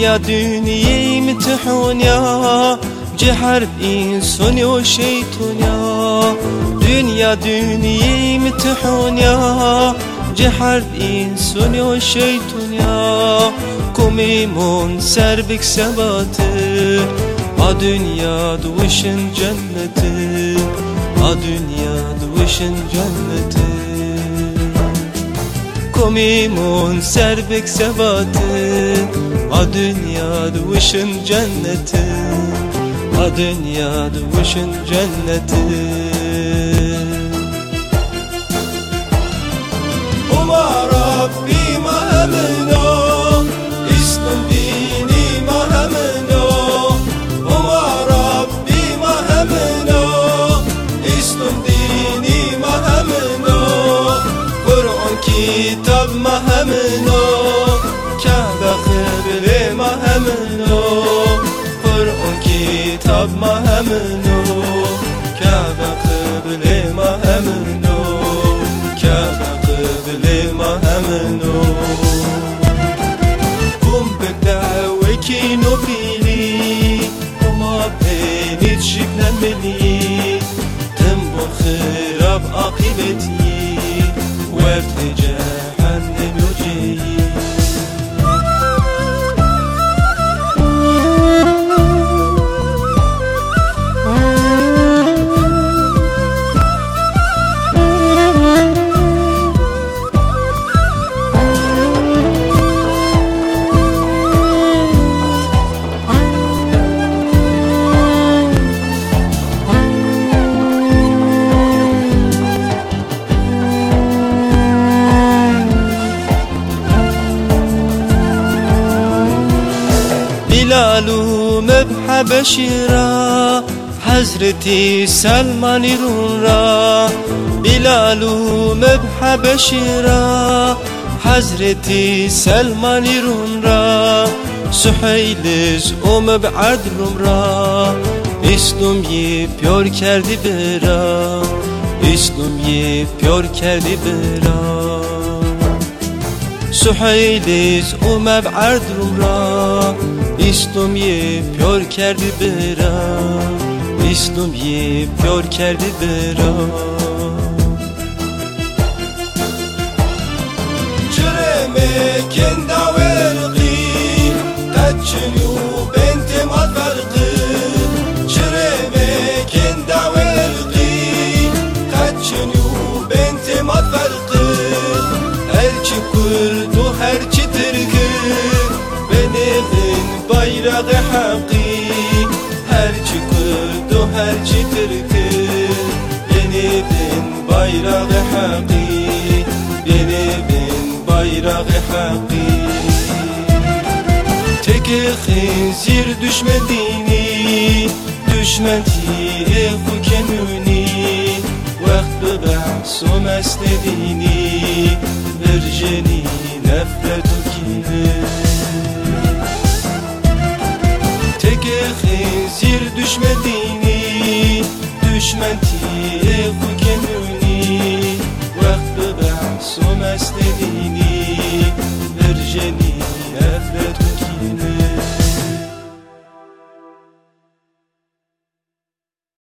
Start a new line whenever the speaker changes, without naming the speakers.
يا دنيا امتحان يا جحر بإنسان وشيطان يا دنيا دنيا امتحان يا جحر بإنسان وشيطان يا كوميمون سربك سباتر A dünya duşun cenneti A dünya duşun cenneti Komimun serbek sebatı A dünya duşun cenneti A dünya duşun cenneti الشباب ما همنو كعبة قبلي ما همنو كعبة قبلي ما همنو قم بدعوكي نبيلي وما بيني تشيك نملي تنبو خراب عاقبتي وارتجاح النمو Bilalum hep Habeşira Hazreti Selman İrunra Bilalum hep Habeşira Hazreti Selman İrunra Süheyliz umeb adrumra İslum ye pyor kerdi bera İslum ye pyor kerdi bera Süheyliz İstum ye pyor kerdi bera. İstum ye pyor kerdi bera. Çüreme kenda verqi Taçnu bente Tek xinzir düşmediğini Düşmedi bu kenuni Vakt bebahsu mesnedini Verjeni nefret kine Tek xinzir düşmediğini